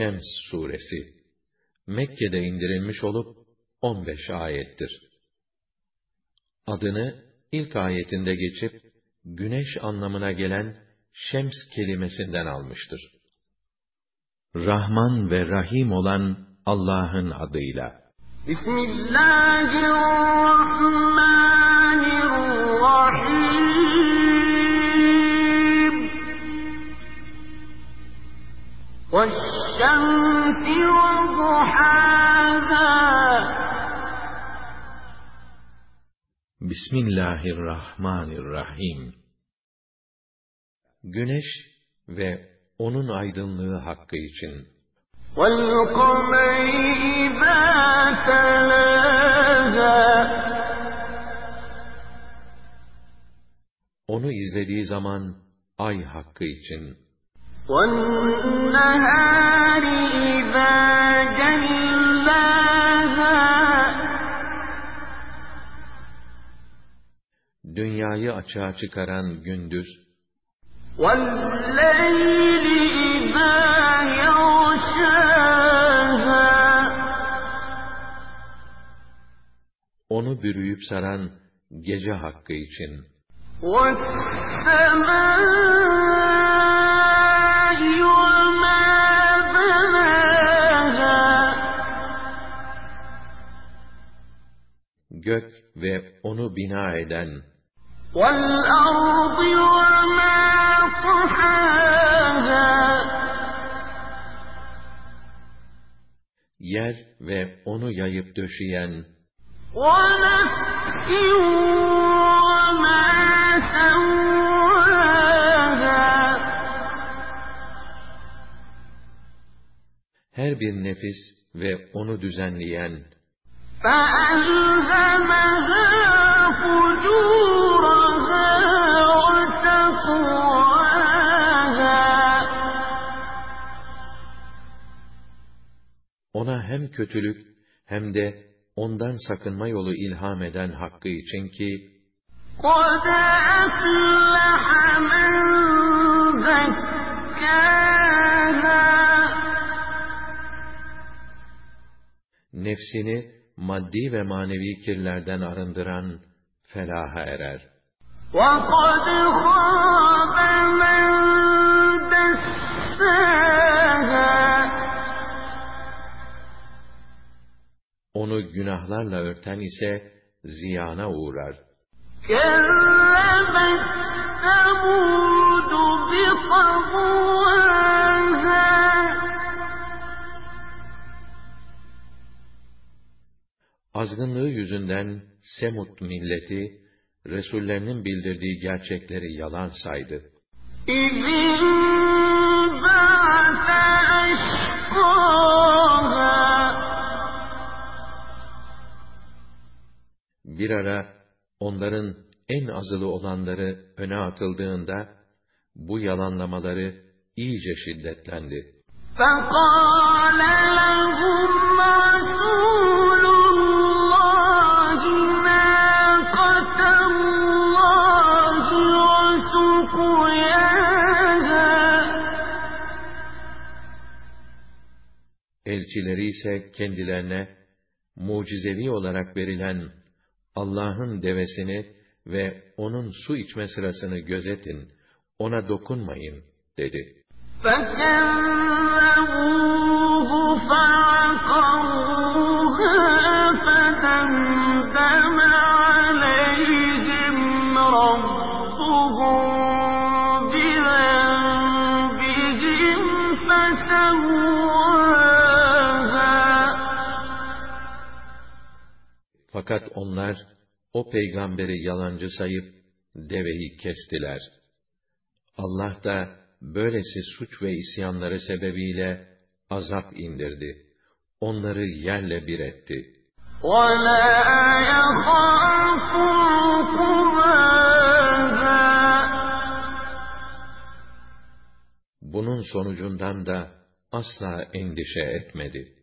Şems suresi Mekke'de indirilmiş olup 15 ayettir. Adını ilk ayetinde geçip güneş anlamına gelen şems kelimesinden almıştır. Rahman ve Rahim olan Allah'ın adıyla. Bismillahirrahmanirrahim. وَالشَّمْسِ وَضُحَاهَا Bismillahirrahmanirrahim. Güneş ve onun aydınlığı hakkı için. وَالْقَمَرِ إِذَا تَلَاهَا Onu izlediği zaman ay hakkı için. وَالنَّهَارِ إِذَا جَلَّاهَا Dünyayı açığa çıkaran gündüz, وَاللَّيْلِ إِذَا يَغْشَاهَا onu bürüyüp saran gece hakkı için. وَالسَّمَاءِ وَمَا بَنَاهَا Gök ve onu bina eden, وَالْأَرْضِ وَمَا طَحَاهَا yer ve onu yayıp döşeyen, وَنَفْسٍ وَمَا her bir nefis ve onu düzenleyen. ona hem kötülük hem de ondan sakınma yolu ilham eden hakkı için ki قَدْ أَفْلَحَ مَنْ زَكَّاهَا nefsini maddi ve manevi kirlerden arındıran felaha erer. وَقَدْ خَابَ مَن دَسَّاهَا Onu günahlarla örten ise ziyana uğrar. كَذَّبَتْ ثَمُودُ بِطَغْوَاهَا Azgınlığı yüzünden Semut milleti, Resullerinin bildirdiği gerçekleri yalan saydı. إِذِ انبَعَثَ أَشْقَاهَا Bir ara onların en azılı olanları öne atıldığında, bu yalanlamaları iyice şiddetlendi. فَقَالَ لَهُمْ Elçileri ise kendilerine mucizevi olarak verilen Allah'ın devesini ve onun su içme sırasını gözetin, ona dokunmayın dedi. فَكَذَّبُوهُ فَعَقَرُوهَا Fakat onlar o peygamberi yalancı sayıp deveyi kestiler. Allah da böylesi suç ve isyanları sebebiyle azap indirdi. Onları yerle bir etti. وَلَا يَخَافُ عُقْبَاهَا Bunun sonucundan da asla endişe etmedi.